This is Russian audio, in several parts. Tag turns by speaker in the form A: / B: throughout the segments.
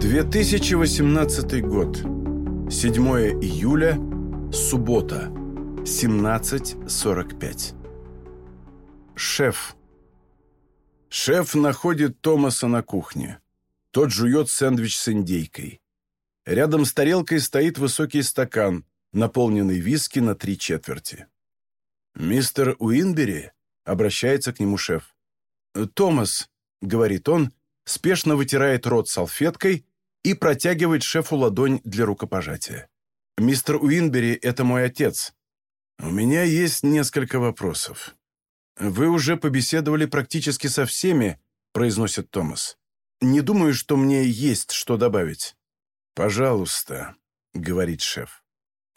A: 2018 год. 7 июля. Суббота. 17.45. Шеф. Шеф находит Томаса на кухне. Тот жует сэндвич с индейкой. Рядом с тарелкой стоит высокий стакан, наполненный виски на три четверти. «Мистер Уинбери?» — обращается к нему шеф. «Томас», — говорит он, спешно вытирает рот салфеткой и протягивает шефу ладонь для рукопожатия. «Мистер Уинбери — это мой отец. У меня есть несколько вопросов. Вы уже побеседовали практически со всеми», — произносит Томас. «Не думаю, что мне есть что добавить». «Пожалуйста», — говорит шеф.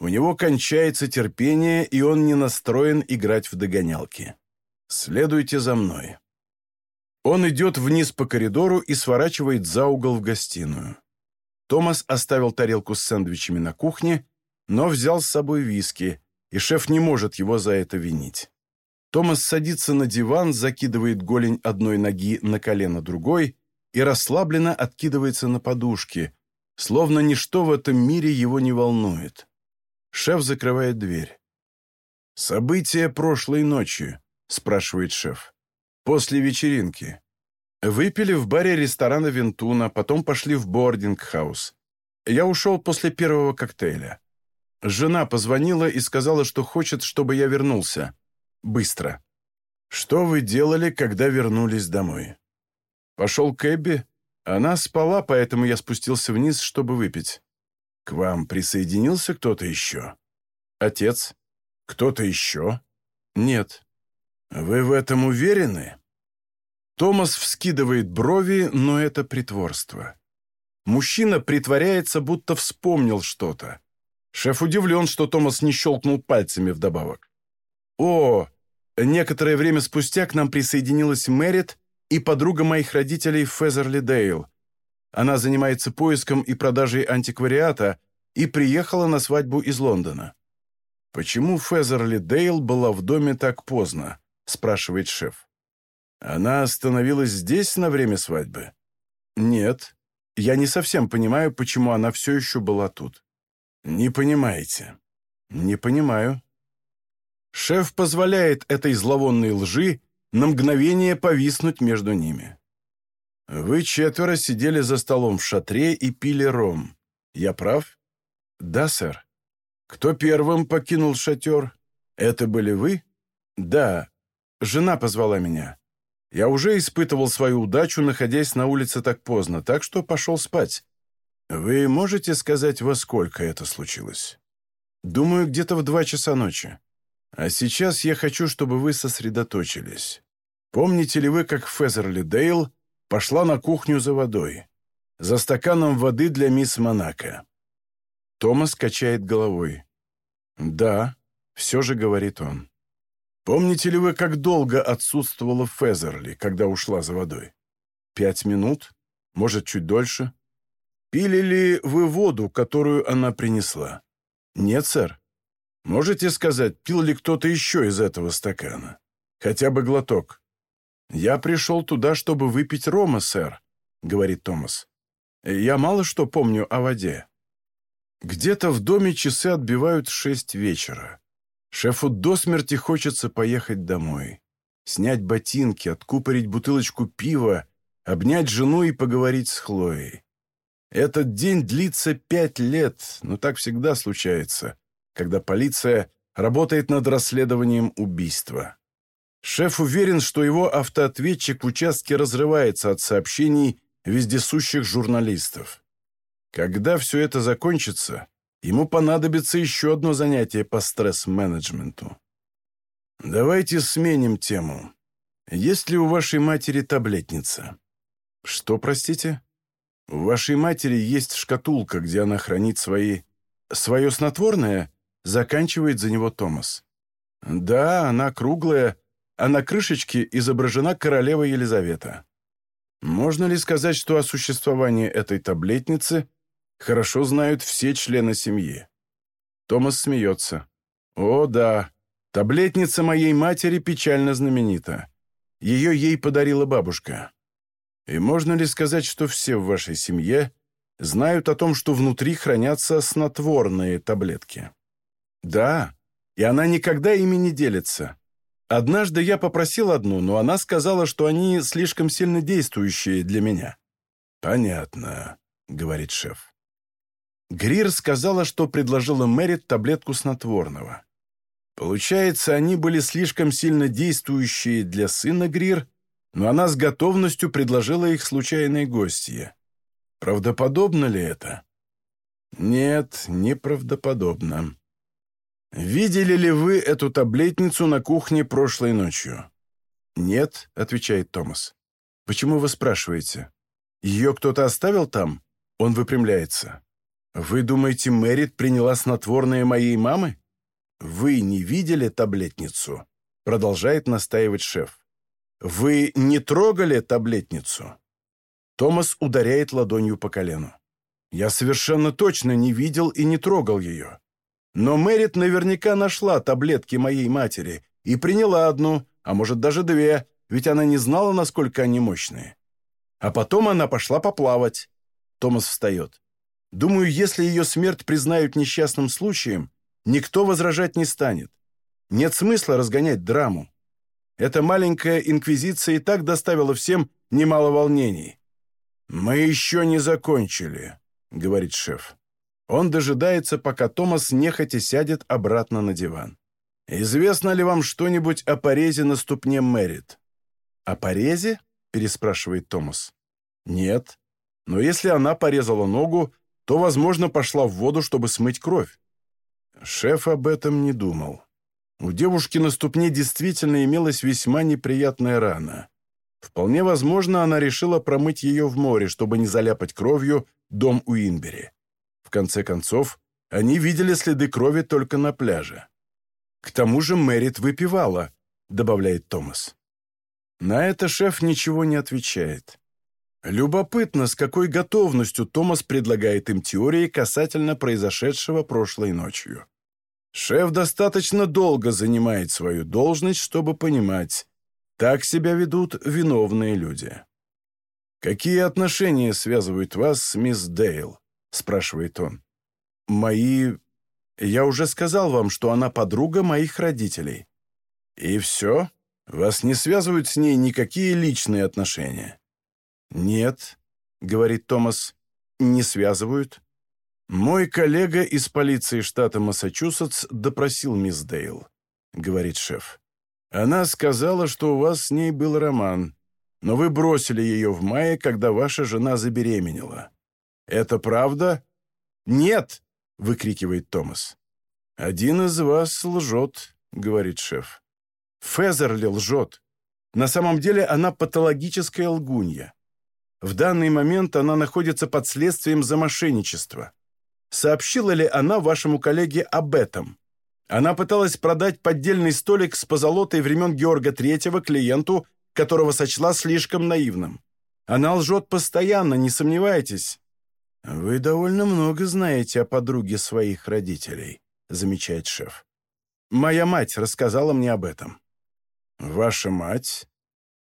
A: У него кончается терпение, и он не настроен играть в догонялки. «Следуйте за мной». Он идет вниз по коридору и сворачивает за угол в гостиную. Томас оставил тарелку с сэндвичами на кухне, но взял с собой виски, и шеф не может его за это винить. Томас садится на диван, закидывает голень одной ноги на колено другой и расслабленно откидывается на подушки, словно ничто в этом мире его не волнует. Шеф закрывает дверь. «События прошлой ночи», — спрашивает шеф. «После вечеринки. Выпили в баре ресторана «Вентуна», потом пошли в бординг-хаус. Я ушел после первого коктейля. Жена позвонила и сказала, что хочет, чтобы я вернулся. Быстро. Что вы делали, когда вернулись домой? Пошел к Эбби. Она спала, поэтому я спустился вниз, чтобы выпить. К вам присоединился кто-то еще? Отец? Кто-то еще? Нет. Вы в этом уверены? Томас вскидывает брови, но это притворство. Мужчина притворяется, будто вспомнил что-то. Шеф удивлен, что Томас не щелкнул пальцами вдобавок. «О, некоторое время спустя к нам присоединилась Мэрит и подруга моих родителей Фезерли Дейл. Она занимается поиском и продажей антиквариата и приехала на свадьбу из Лондона». «Почему Фезерли Дейл была в доме так поздно?» – спрашивает шеф. Она остановилась здесь на время свадьбы? Нет. Я не совсем понимаю, почему она все еще была тут. Не понимаете? Не понимаю. Шеф позволяет этой зловонной лжи на мгновение повиснуть между ними. Вы четверо сидели за столом в шатре и пили ром. Я прав? Да, сэр. Кто первым покинул шатер? Это были вы? Да. Жена позвала меня. Я уже испытывал свою удачу, находясь на улице так поздно, так что пошел спать. Вы можете сказать, во сколько это случилось? Думаю, где-то в два часа ночи. А сейчас я хочу, чтобы вы сосредоточились. Помните ли вы, как Фезерли Дейл пошла на кухню за водой? За стаканом воды для мисс Монако. Томас качает головой. «Да», — все же говорит он. Помните ли вы, как долго отсутствовала Фезерли, когда ушла за водой? Пять минут? Может, чуть дольше? Пили ли вы воду, которую она принесла? Нет, сэр. Можете сказать, пил ли кто-то еще из этого стакана? Хотя бы глоток. Я пришел туда, чтобы выпить рома, сэр, говорит Томас. Я мало что помню о воде. Где-то в доме часы отбивают шесть вечера. Шефу до смерти хочется поехать домой, снять ботинки, откупорить бутылочку пива, обнять жену и поговорить с Хлоей. Этот день длится пять лет, но так всегда случается, когда полиция работает над расследованием убийства. Шеф уверен, что его автоответчик в участке разрывается от сообщений вездесущих журналистов. Когда все это закончится, Ему понадобится еще одно занятие по стресс-менеджменту. Давайте сменим тему. Есть ли у вашей матери таблетница? Что, простите? У вашей матери есть шкатулка, где она хранит свои... Свое снотворное? Заканчивает за него Томас. Да, она круглая, а на крышечке изображена королева Елизавета. Можно ли сказать, что о существовании этой таблетницы хорошо знают все члены семьи. Томас смеется. «О, да, таблетница моей матери печально знаменита. Ее ей подарила бабушка. И можно ли сказать, что все в вашей семье знают о том, что внутри хранятся снотворные таблетки. Да, и она никогда ими не делится. Однажды я попросил одну, но она сказала, что они слишком сильно действующие для меня. «Понятно», — говорит шеф. Грир сказала, что предложила Мэрит таблетку снотворного. Получается, они были слишком сильно действующие для сына Грир, но она с готовностью предложила их случайной гостье. Правдоподобно ли это? Нет, неправдоподобно. «Видели ли вы эту таблетницу на кухне прошлой ночью?» «Нет», — отвечает Томас. «Почему вы спрашиваете? Ее кто-то оставил там?» Он выпрямляется. «Вы думаете, Мэрит приняла снотворное моей мамы?» «Вы не видели таблетницу?» Продолжает настаивать шеф. «Вы не трогали таблетницу?» Томас ударяет ладонью по колену. «Я совершенно точно не видел и не трогал ее. Но Мэрит наверняка нашла таблетки моей матери и приняла одну, а может даже две, ведь она не знала, насколько они мощные. А потом она пошла поплавать. Томас встает. Думаю, если ее смерть признают несчастным случаем, никто возражать не станет. Нет смысла разгонять драму. Эта маленькая инквизиция и так доставила всем немало волнений. «Мы еще не закончили», — говорит шеф. Он дожидается, пока Томас нехотя сядет обратно на диван. «Известно ли вам что-нибудь о порезе на ступне Мэрит?» «О порезе?» — переспрашивает Томас. «Нет. Но если она порезала ногу, то, возможно, пошла в воду, чтобы смыть кровь». Шеф об этом не думал. У девушки на ступне действительно имелась весьма неприятная рана. Вполне возможно, она решила промыть ее в море, чтобы не заляпать кровью дом Уинбери. В конце концов, они видели следы крови только на пляже. «К тому же Мэрит выпивала», — добавляет Томас. На это шеф ничего не отвечает. Любопытно, с какой готовностью Томас предлагает им теории касательно произошедшего прошлой ночью. Шеф достаточно долго занимает свою должность, чтобы понимать, так себя ведут виновные люди. «Какие отношения связывают вас с мисс Дейл?» — спрашивает он. «Мои... Я уже сказал вам, что она подруга моих родителей». «И все? Вас не связывают с ней никакие личные отношения?» «Нет», — говорит Томас, — «не связывают». «Мой коллега из полиции штата Массачусетс допросил мисс Дейл», — говорит шеф. «Она сказала, что у вас с ней был роман, но вы бросили ее в мае, когда ваша жена забеременела. «Это правда?» «Нет!» — выкрикивает Томас. «Один из вас лжет», — говорит шеф. Фезерли лжет. На самом деле она патологическая лгунья. В данный момент она находится под следствием за мошенничество. Сообщила ли она вашему коллеге об этом? Она пыталась продать поддельный столик с позолотой времен Георга Третьего клиенту, которого сочла слишком наивным. Она лжет постоянно, не сомневайтесь. «Вы довольно много знаете о подруге своих родителей», — замечает шеф. «Моя мать рассказала мне об этом». «Ваша мать?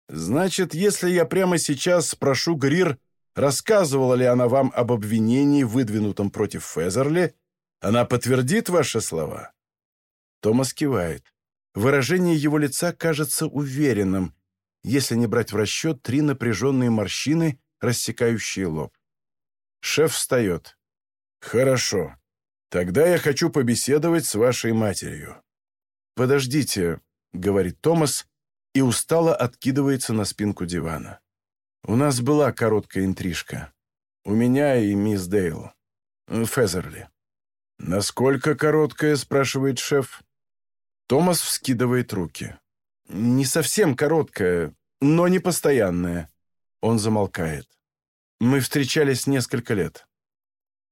A: Значит, если я прямо сейчас спрошу Грир, рассказывала ли она вам об обвинении, выдвинутом против Фезерли, она подтвердит ваши слова?» Томас кивает. Выражение его лица кажется уверенным, если не брать в расчет три напряженные морщины, рассекающие лоб. Шеф встает. «Хорошо. Тогда я хочу побеседовать с вашей матерью». «Подождите», — говорит Томас и устало откидывается на спинку дивана. «У нас была короткая интрижка. У меня и мисс Дейл. Фезерли». «Насколько короткая?» — спрашивает шеф. Томас вскидывает руки. «Не совсем короткая, но не постоянная». Он замолкает. Мы встречались несколько лет.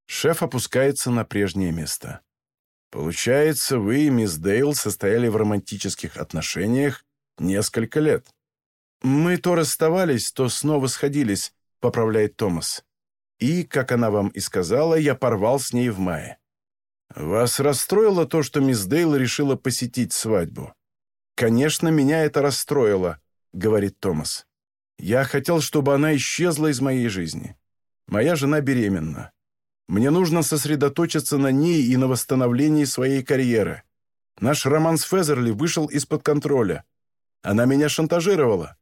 A: Шеф опускается на прежнее место. Получается, вы и мисс Дейл состояли в романтических отношениях несколько лет. Мы то расставались, то снова сходились, поправляет Томас. И, как она вам и сказала, я порвал с ней в мае. Вас расстроило то, что мисс Дейл решила посетить свадьбу? Конечно, меня это расстроило, говорит Томас. Я хотел, чтобы она исчезла из моей жизни. Моя жена беременна. Мне нужно сосредоточиться на ней и на восстановлении своей карьеры. Наш роман с Фезерли вышел из-под контроля. Она меня шантажировала».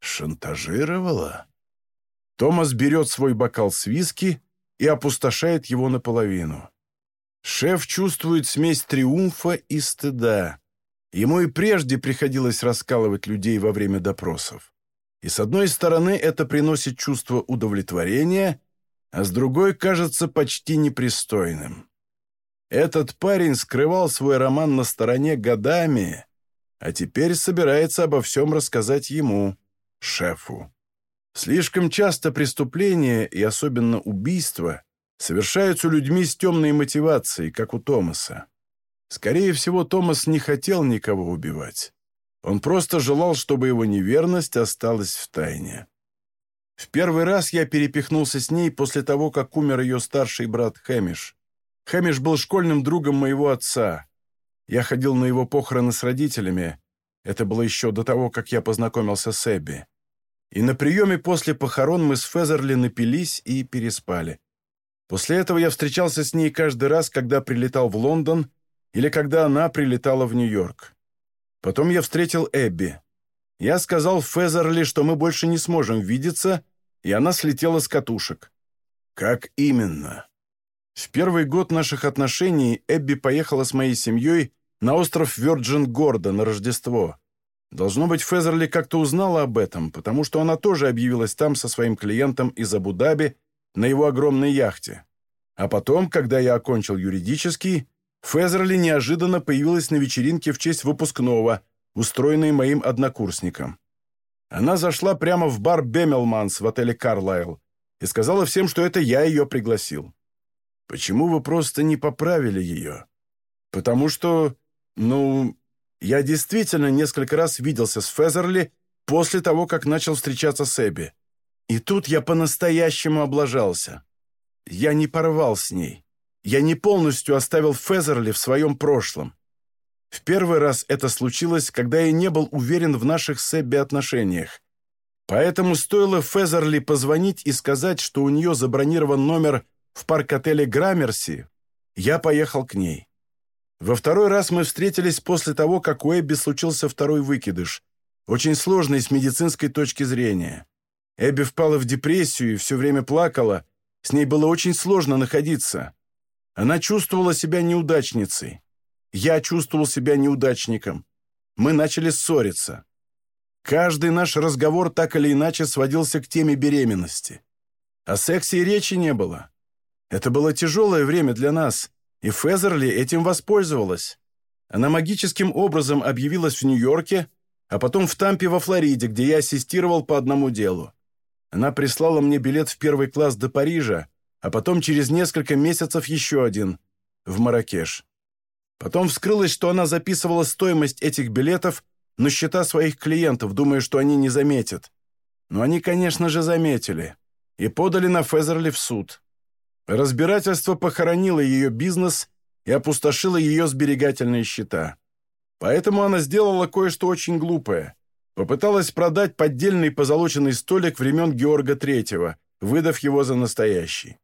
B: «Шантажировала?»
A: Томас берет свой бокал с виски и опустошает его наполовину. Шеф чувствует смесь триумфа и стыда. Ему и прежде приходилось раскалывать людей во время допросов. И с одной стороны это приносит чувство удовлетворения, а с другой кажется почти непристойным. Этот парень скрывал свой роман на стороне годами, а теперь собирается обо всем рассказать ему, шефу. Слишком часто преступления, и особенно убийства, совершаются людьми с темной мотивацией, как у Томаса. Скорее всего, Томас не хотел никого убивать. Он просто желал, чтобы его неверность осталась в тайне. В первый раз я перепихнулся с ней после того, как умер ее старший брат Хэмиш. Хэмиш был школьным другом моего отца. Я ходил на его похороны с родителями. Это было еще до того, как я познакомился с Эбби. И на приеме после похорон мы с Фезерли напились и переспали. После этого я встречался с ней каждый раз, когда прилетал в Лондон или когда она прилетала в Нью-Йорк. Потом я встретил Эбби. Я сказал Фезерли, что мы больше не сможем видеться, и она слетела с катушек.
B: Как именно?
A: В первый год наших отношений Эбби поехала с моей семьей на остров Вёрджин-Гордо на Рождество. Должно быть, Фезерли как-то узнала об этом, потому что она тоже объявилась там со своим клиентом из Абу-Даби на его огромной яхте. А потом, когда я окончил юридический, Фезерли неожиданно появилась на вечеринке в честь выпускного, устроенной моим однокурсником. Она зашла прямо в бар «Бемелманс» в отеле «Карлайл» и сказала всем, что это я ее пригласил. «Почему вы просто не поправили ее?» «Потому что, ну, я действительно несколько раз виделся с Фезерли после того, как начал встречаться с Эбби. И тут я по-настоящему облажался. Я не порвал с ней. Я не полностью оставил Фезерли в своем прошлом. В первый раз это случилось, когда я не был уверен в наших с Эбби отношениях. Поэтому стоило Фезерли позвонить и сказать, что у нее забронирован номер в парк-отеле Граммерси, я поехал к ней. Во второй раз мы встретились после того, как у Эбби случился второй выкидыш, очень сложный с медицинской точки зрения. Эбби впала в депрессию и все время плакала, с ней было очень сложно находиться. Она чувствовала себя неудачницей. Я чувствовал себя неудачником. Мы начали ссориться. Каждый наш разговор так или иначе сводился к теме беременности. О сексе и речи не было. Это было тяжелое время для нас, и Фезерли этим воспользовалась. Она магическим образом объявилась в Нью-Йорке, а потом в Тампе во Флориде, где я ассистировал по одному делу. Она прислала мне билет в первый класс до Парижа, а потом через несколько месяцев еще один, в Маракеш. Потом вскрылось, что она записывала стоимость этих билетов на счета своих клиентов, думая, что они не заметят. Но они, конечно же, заметили и подали на Фезерли в суд. Разбирательство похоронило ее бизнес и опустошило ее сберегательные счета. Поэтому она сделала кое-что очень глупое. Попыталась продать поддельный позолоченный столик времен Георга Третьего, выдав его за настоящий.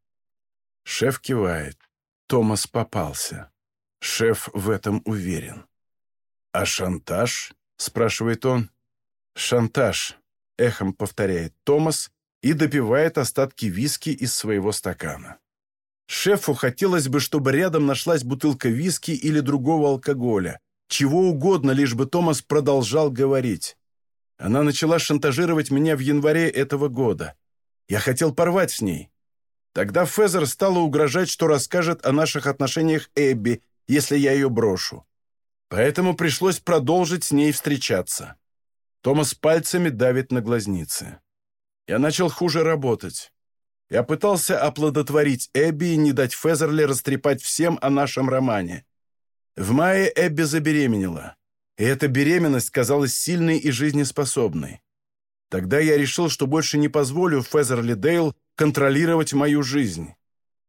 A: Шеф кивает. Томас попался. Шеф в этом уверен. «А шантаж?» — спрашивает он. «Шантаж», — эхом повторяет Томас и допивает остатки виски из своего стакана. Шефу хотелось бы, чтобы рядом нашлась бутылка виски или другого алкоголя. Чего угодно, лишь бы Томас продолжал говорить. Она начала шантажировать меня в январе этого года. Я хотел порвать с ней. Тогда Фезер стала угрожать, что расскажет о наших отношениях Эбби, если я ее брошу. Поэтому пришлось продолжить с ней встречаться. Томас пальцами давит на глазницы. Я начал хуже работать. Я пытался оплодотворить Эбби и не дать Фезерли растрепать всем о нашем романе. В мае Эбби забеременела, и эта беременность казалась сильной и жизнеспособной. Тогда я решил, что больше не позволю Фезерли Дейл контролировать мою жизнь.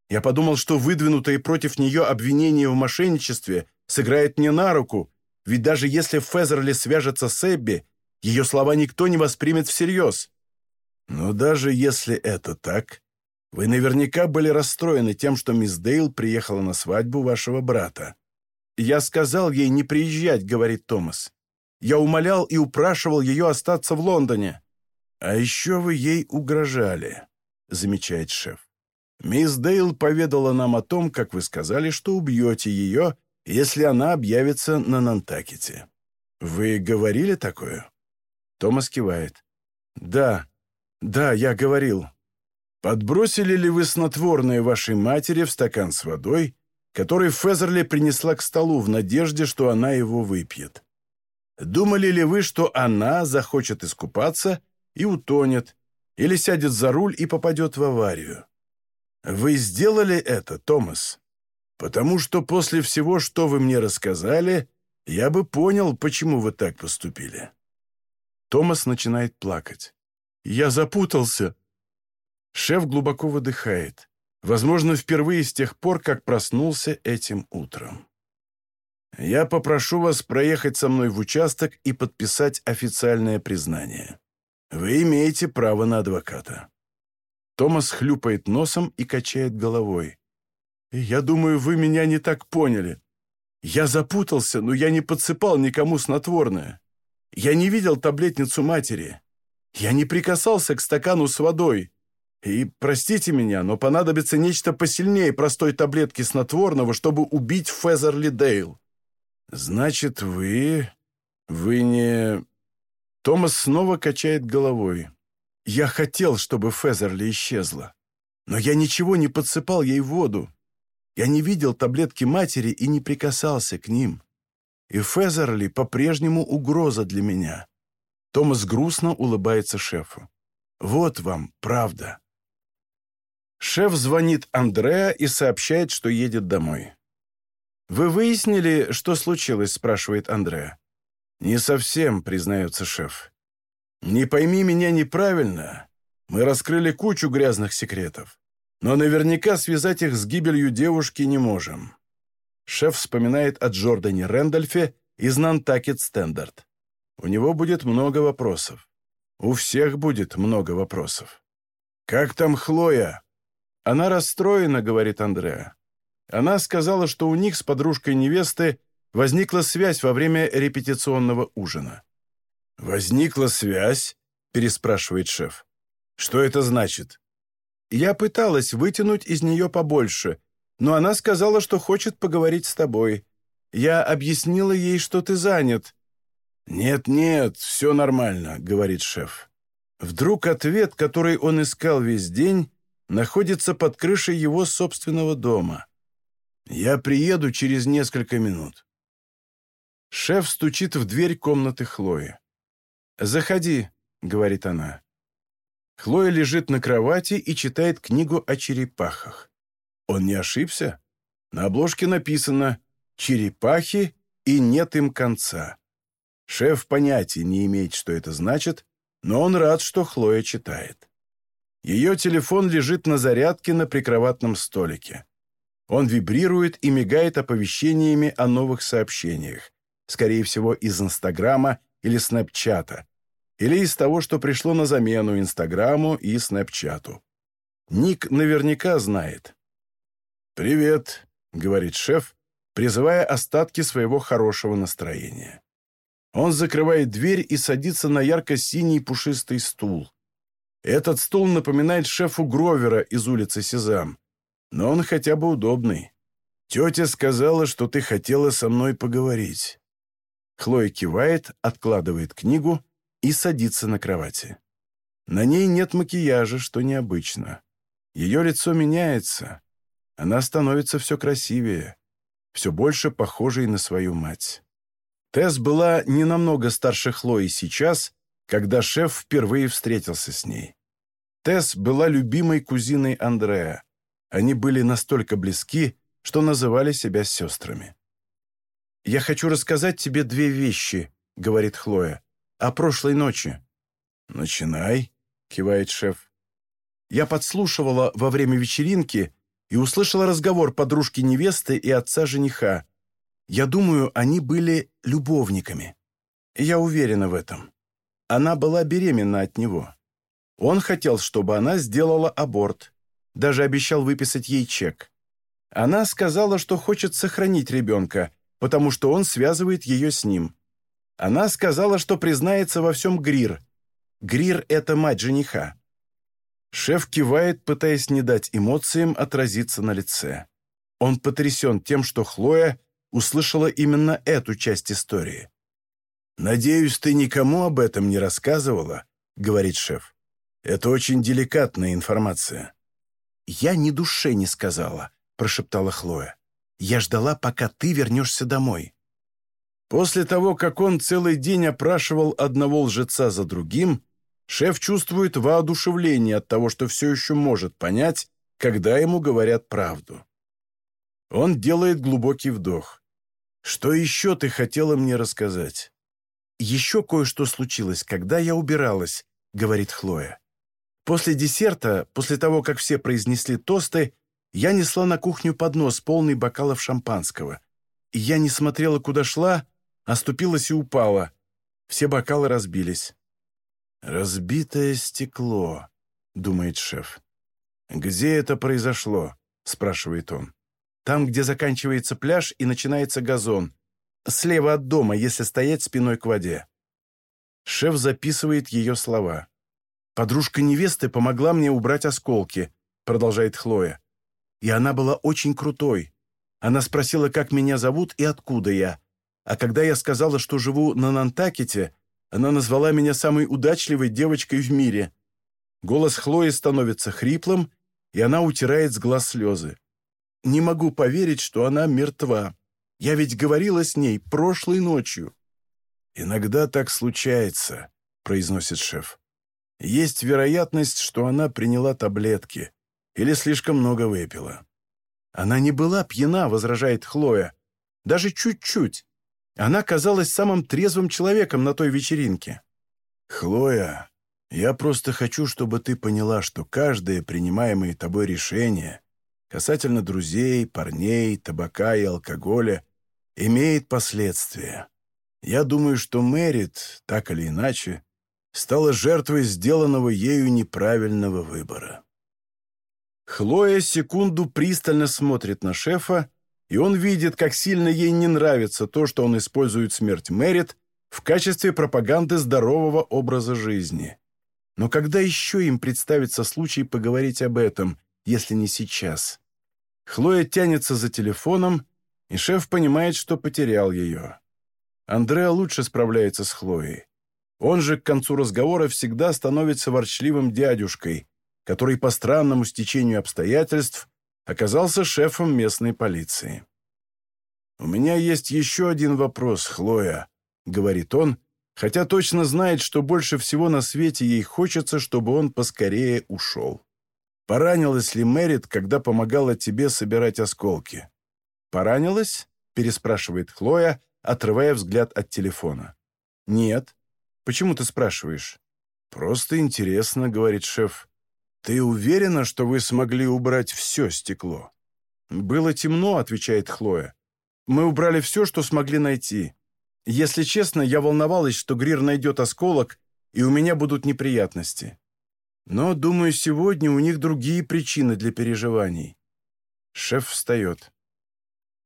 A: Я подумал, что выдвинутые против нее обвинения в мошенничестве сыграет мне на руку, ведь даже если Фезерли свяжется с Эбби, ее слова никто не воспримет всерьез. Но даже если это так, Вы наверняка были расстроены тем, что мисс Дейл приехала на свадьбу вашего брата. «Я сказал ей не приезжать», — говорит Томас. «Я умолял и упрашивал ее остаться в Лондоне». «А еще вы ей угрожали», — замечает шеф. «Мисс Дейл поведала нам о том, как вы сказали, что убьете ее, если она объявится на Нантакете. Вы говорили такое?» Томас кивает. «Да, да, я говорил. Подбросили ли вы снотворное вашей матери в стакан с водой, который Фезерли принесла к столу в надежде, что она его выпьет? Думали ли вы, что она захочет искупаться и утонет, или сядет за руль и попадет в аварию? Вы сделали это, Томас? Потому что после всего, что вы мне рассказали, я бы понял, почему вы так поступили. Томас начинает плакать. «Я запутался!» Шеф глубоко выдыхает. Возможно, впервые с тех пор, как проснулся этим утром. «Я попрошу вас проехать со мной в участок и подписать официальное признание. Вы имеете право на адвоката». Томас хлюпает носом и качает головой. «Я думаю, вы меня не так поняли. Я запутался, но я не подсыпал никому снотворное. Я не видел таблетницу матери. Я не прикасался к стакану с водой. И, простите меня, но понадобится нечто посильнее простой таблетки снотворного, чтобы убить Фезерли Дейл. Значит, вы... вы не... Томас снова качает головой. Я хотел, чтобы Фезерли исчезла. Но я ничего не подсыпал ей в воду. Я не видел таблетки матери и не прикасался к ним и Фезерли по-прежнему угроза для меня. Томас грустно улыбается шефу. Вот вам правда. Шеф звонит Андреа и сообщает, что едет домой. «Вы выяснили, что случилось?» – спрашивает Андреа. «Не совсем», – признается шеф. «Не пойми меня неправильно. Мы раскрыли кучу грязных секретов, но наверняка связать их с гибелью девушки не можем. Шеф вспоминает о Джордане Рэндольфе из Нантакет Стендарт. У него будет много вопросов. У всех будет много вопросов. «Как там Хлоя?» «Она расстроена», — говорит Андреа. Она сказала, что у них с подружкой невесты возникла связь во время репетиционного ужина. «Возникла связь?» — переспрашивает шеф. «Что это значит?» «Я пыталась вытянуть из нее побольше, но она сказала, что хочет поговорить с тобой. Я объяснила ей, что ты занят». «Нет-нет, все нормально», — говорит шеф. Вдруг ответ, который он искал весь день, находится под крышей его собственного дома. «Я приеду через несколько минут». Шеф стучит в дверь комнаты Хлои. «Заходи», — говорит она. Хлоя лежит на кровати и читает книгу о черепахах. Он не ошибся? На обложке написано «Черепахи и нет им конца». Шеф понятия не имеет, что это значит, но он рад, что Хлоя читает. Ее телефон лежит на зарядке на прикроватном столике. Он вибрирует и мигает оповещениями о новых сообщениях, скорее всего, из Инстаграма или Снэпчата, или из того, что пришло на замену Инстаграму и Снэпчату. Ник наверняка знает. «Привет», — говорит шеф, призывая остатки своего хорошего настроения. Он закрывает дверь и садится на ярко-синий пушистый стул. Этот стул напоминает шефу Гровера из улицы Сезам, но он хотя бы удобный. «Тетя сказала, что ты хотела со мной поговорить». Хлоя кивает, откладывает книгу и садится на кровати. На ней нет макияжа, что необычно. Ее лицо меняется, она становится все красивее, все больше похожей на свою мать. Тесс была не намного старше Хлои сейчас, когда шеф впервые встретился с ней. Тесс была любимой кузиной Андрея. Они были настолько близки, что называли себя сестрами. «Я хочу рассказать тебе две вещи», — говорит Хлоя, — «о прошлой ночи». «Начинай», — кивает шеф. «Я подслушивала во время вечеринки, и услышала разговор подружки невесты и отца жениха. Я думаю, они были любовниками. Я уверена в этом. Она была беременна от него. Он хотел, чтобы она сделала аборт. даже обещал выписать ей чек. Она сказала, что хочет сохранить ребенка, потому что он связывает ее с ним. Она сказала, что признается во всем Грир. Грир — это мать жениха. Шеф кивает, пытаясь не дать эмоциям отразиться на лице. Он потрясен тем, что Хлоя услышала именно эту часть истории. «Надеюсь, ты никому об этом не рассказывала?» — говорит шеф. «Это очень деликатная информация». «Я ни душе не сказала», — прошептала Хлоя. «Я ждала, пока ты вернешься домой». После того, как он целый день опрашивал одного лжеца за другим, шеф чувствует воодушевление от того, что все еще может понять, когда ему говорят правду. Он делает глубокий вдох. «Что еще ты хотела мне рассказать?» «Еще кое-что случилось, когда я убиралась», — говорит Хлоя. «После десерта, после того, как все произнесли тосты, я несла на кухню поднос, полный бокалов шампанского. И я не смотрела, куда шла, оступилась и упала. Все бокалы разбились». «Разбитое стекло», — думает шеф. «Где это произошло?» — спрашивает он. Там, где заканчивается пляж и начинается газон. Слева от дома, если стоять спиной к воде. Шеф записывает ее слова. «Подружка невесты помогла мне убрать осколки», продолжает Хлоя. «И она была очень крутой. Она спросила, как меня зовут и откуда я. А когда я сказала, что живу на Нантакете, она назвала меня самой удачливой девочкой в мире. Голос Хлои становится хриплым, и она утирает с глаз слезы. Не могу поверить, что она мертва. Я ведь говорила с ней прошлой ночью». «Иногда так случается», — произносит шеф. «Есть вероятность, что она приняла таблетки или слишком много выпила». «Она не была пьяна», — возражает Хлоя. «Даже чуть-чуть. Она казалась самым трезвым человеком на той вечеринке». «Хлоя, я просто хочу, чтобы ты поняла, что каждое принимаемое тобой решение касательно друзей, парней, табака и алкоголя, имеет последствия. Я думаю, что Мэрит, так или иначе, стала жертвой сделанного ею неправильного выбора. Хлоя секунду пристально смотрит на шефа, и он видит, как сильно ей не нравится то, что он использует смерть Мэрит в качестве пропаганды здорового образа жизни. Но когда еще им представится случай поговорить об этом, если не сейчас? Хлоя тянется за телефоном, и шеф понимает, что потерял ее. Андреа лучше справляется с Хлоей. Он же к концу разговора всегда становится ворчливым дядюшкой, который по странному стечению обстоятельств оказался шефом местной полиции. «У меня есть еще один вопрос, Хлоя», — говорит он, хотя точно знает, что больше всего на свете ей хочется, чтобы он поскорее ушел. Поранилась ли Мэрит, когда помогала тебе собирать осколки?» «Поранилась?» — переспрашивает Хлоя, отрывая взгляд от телефона. «Нет. Почему ты спрашиваешь?» «Просто интересно», — говорит шеф. «Ты уверена, что вы смогли убрать все стекло?» «Было темно», — отвечает Хлоя. «Мы убрали все, что смогли найти. Если честно, я волновалась, что Грир найдет осколок, и у меня будут неприятности. Но, думаю, сегодня у них другие причины для переживаний. Шеф встает.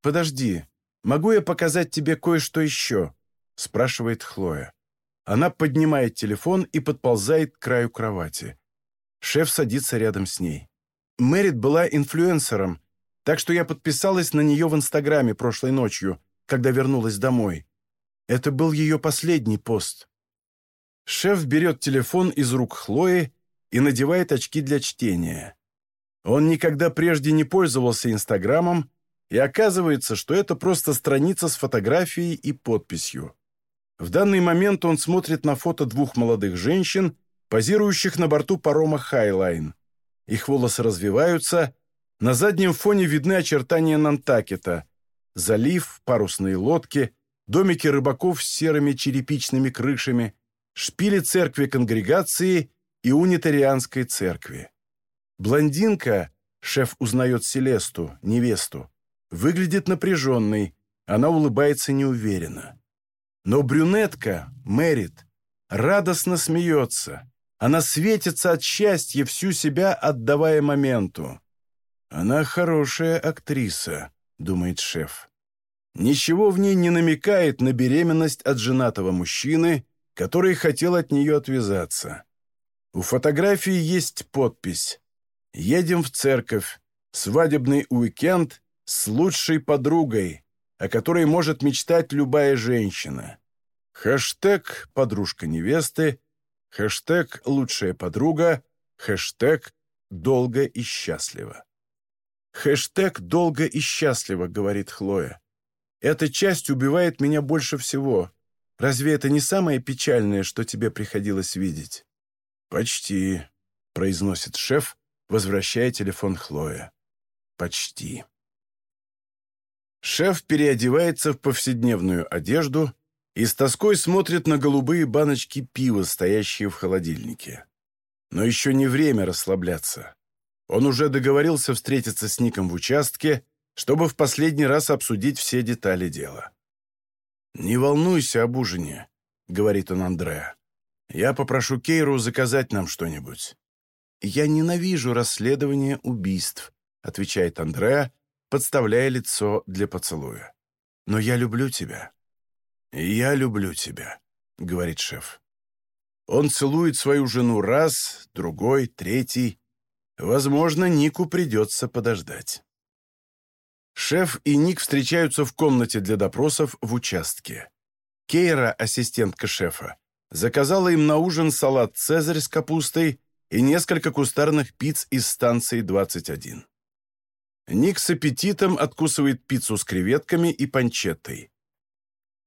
A: «Подожди, могу я показать тебе кое-что еще?» спрашивает Хлоя. Она поднимает телефон и подползает к краю кровати. Шеф садится рядом с ней. Мэрит была инфлюенсером, так что я подписалась на нее в Инстаграме прошлой ночью, когда вернулась домой. Это был ее последний пост. Шеф берет телефон из рук Хлои и надевает очки для чтения. Он никогда прежде не пользовался Инстаграмом, и оказывается, что это просто страница с фотографией и подписью. В данный момент он смотрит на фото двух молодых женщин, позирующих на борту парома «Hy-Line». Их волосы развеваются, на заднем фоне видны очертания Нантакета, залив, парусные лодки, домики рыбаков с серыми черепичными крышами, шпили церкви конгрегации и унитарианской церкви. Блондинка, шеф узнает Селесту, невесту, выглядит напряженной, она улыбается неуверенно. Но брюнетка, Мэрит, радостно смеется. Она светится от счастья, всю себя отдавая моменту. «Она хорошая актриса», — думает шеф. Ничего в ней не намекает на беременность от женатого мужчины, который хотел от нее отвязаться. У фотографии есть подпись «Едем в церковь. Свадебный уикенд с лучшей подругой, о которой может мечтать любая женщина». Хэштег «Подружка невесты», хэштег «Лучшая подруга», хэштег «Долго и счастливо». «Хэштег «Долго и счастливо», — говорит Хлоя. «Эта часть убивает меня больше всего. Разве это не самое печальное, что тебе приходилось видеть?» «Почти», — произносит шеф, возвращая телефон Хлоя. «Почти». Шеф переодевается в повседневную одежду и с тоской смотрит на голубые баночки пива, стоящие в холодильнике. Но еще не время расслабляться. Он уже договорился встретиться с Ником в участке, чтобы в последний раз обсудить все детали дела. «Не волнуйся об ужине», — говорит он Андреа. «Я попрошу Кейру заказать нам что-нибудь». «Я ненавижу расследование убийств», — отвечает Андреа, подставляя лицо для поцелуя. «Но я люблю тебя». «Я люблю тебя», — говорит шеф. Он целует свою жену раз, другой, третий, Возможно, Нику придется подождать. Шеф и Ник встречаются в комнате для допросов в участке. Кейра, ассистентка шефа, заказала им на ужин салат «Цезарь» с капустой и несколько кустарных пиц из станции 21. Ник с аппетитом откусывает пиццу с креветками и панчеттой.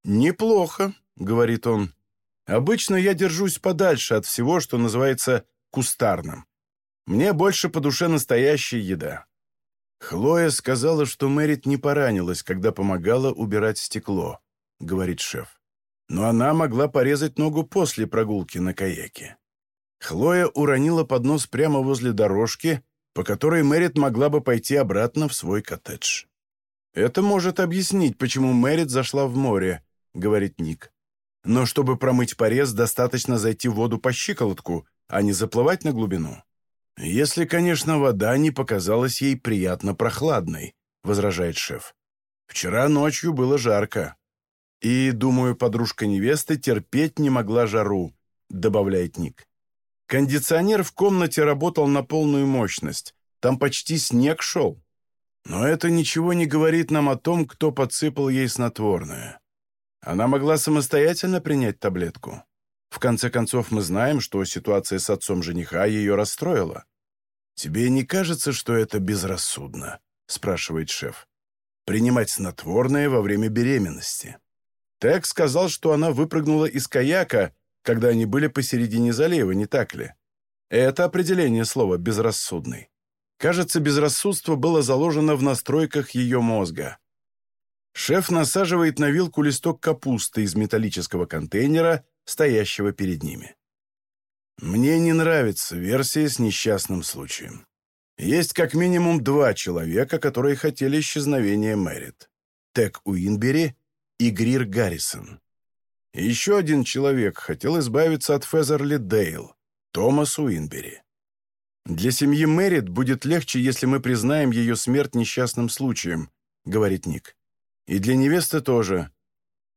A: «Неплохо», — говорит он. «Обычно я держусь подальше от всего, что называется кустарным. Мне больше по душе настоящая еда». «Хлоя сказала, что Мэрит не поранилась, когда помогала убирать стекло», — говорит шеф. «Но она могла порезать ногу после прогулки на каяке». Хлоя уронила поднос прямо возле дорожки, по которой Мэрит могла бы пойти обратно в свой коттедж. «Это может объяснить, почему Мэрит зашла в море», — говорит Ник. «Но чтобы промыть порез, достаточно зайти в воду по щиколотку, а не заплывать на глубину». «Если, конечно, вода не показалась ей приятно прохладной», — возражает шеф. «Вчера ночью было жарко. И, думаю, подружка невесты терпеть не могла жару», — добавляет Ник. «Кондиционер в комнате работал на полную мощность. Там почти снег шел. Но это ничего не говорит нам о том, кто подсыпал ей снотворное. Она могла самостоятельно принять таблетку. В конце концов, мы знаем, что ситуация с отцом жениха ее расстроила. «Тебе не кажется, что это безрассудно?» – спрашивает шеф. «Принимать снотворное во время беременности». Тек сказал, что она выпрыгнула из каяка, когда они были посередине залива, не так ли? Это определение слова «безрассудный». Кажется, безрассудство было заложено в настройках ее мозга. Шеф насаживает на вилку листок капусты из металлического контейнера стоящего перед ними. Мне не нравится версия с несчастным случаем. Есть как минимум два человека, которые хотели исчезновения Мэрит. Тек Уинбери и Грир Гаррисон. еще один человек хотел избавиться от Фезерли Дейл, Томас Уинбери. «Для семьи Мэрит будет легче, если мы признаем ее смерть несчастным случаем», — говорит Ник. «И для невесты тоже.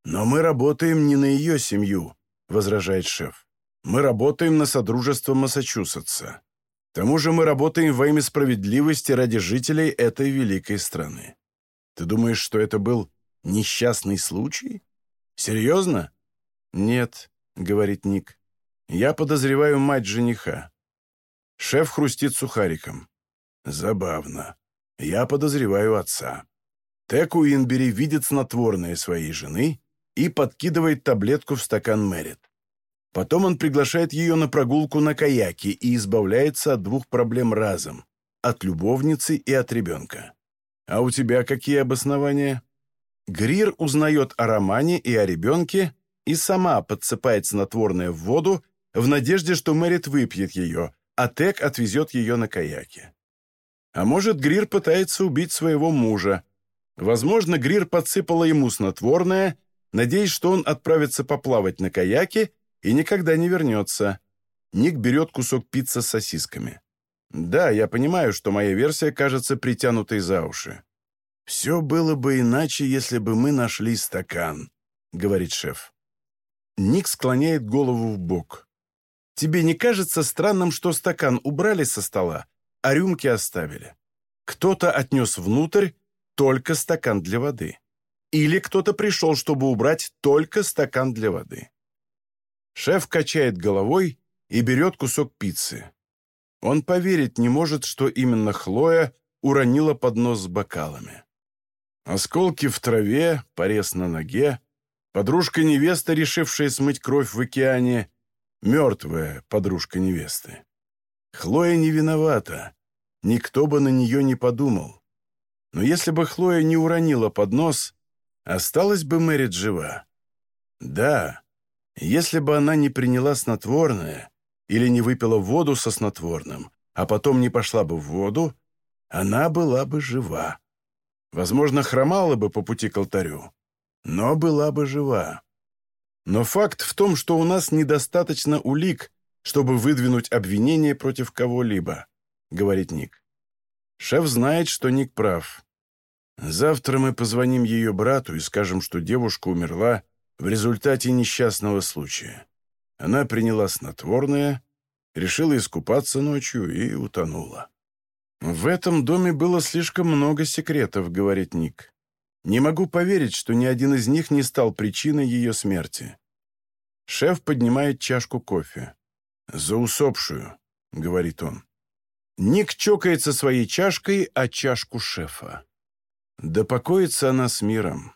A: Но мы работаем не на ее семью, — возражает шеф. «Мы работаем на Содружество Массачусетса. К тому же мы работаем во имя справедливости ради жителей этой великой страны. Ты думаешь, что это был несчастный случай? Серьезно?» «Нет», — говорит Ник. «Я подозреваю мать жениха». Шеф хрустит сухариком. «Забавно. Я подозреваю отца». Тек Уинбери видит снотворное своей жены и подкидывает таблетку в стакан Мэрит. Потом он приглашает ее на прогулку на каяке и избавляется от двух проблем разом – от любовницы и от ребенка. А у тебя какие обоснования? Грир узнает о романе и о ребенке и сама подсыпает снотворное в воду в надежде, что Мэрит выпьет ее, а Тек отвезет ее на каяке. А может, Грир пытается убить своего мужа. Возможно, Грир подсыпала ему снотворное – надеясь, что он отправится поплавать на каяке и никогда не вернется. Ник берет кусок пиццы с сосисками. Да, я понимаю, что моя версия кажется притянутой за уши.
B: «Все было бы иначе, если бы мы нашли стакан», — говорит шеф.
A: Ник склоняет голову в бок. «Тебе не кажется странным, что стакан убрали со стола, а рюмки оставили? Кто-то отнес внутрь только стакан для воды. Или кто-то пришел, чтобы убрать только стакан для воды». Шеф качает головой и берет кусок пиццы. Он поверить не может, что именно Хлоя уронила поднос с бокалами. Осколки в траве, порез на ноге, подружка невеста, решившая смыть кровь в океане, мертвая подружка невесты. Хлоя не виновата, никто бы на нее не подумал. Но если бы Хлоя не уронила поднос, осталась бы Мэрит жива. Да, если бы она не приняла снотворное или не выпила воду со снотворным, а потом не пошла бы в воду, она была бы жива. Возможно, хромала бы по пути к алтарю, но была бы жива. Но факт в том, что у нас недостаточно улик, чтобы выдвинуть обвинение против кого-либо, говорит Ник. Шеф знает, что Ник прав. Завтра мы позвоним ее брату и скажем, что девушка умерла в результате несчастного случая. Она приняла снотворное, решила искупаться ночью и утонула. «В этом доме было слишком много секретов», — говорит Ник. «Не могу поверить, что ни один из них не стал причиной ее смерти». Шеф поднимает чашку кофе. «За усопшую», — говорит он. Ник чокается своей чашкой о чашку шефа. Да покоится она с миром.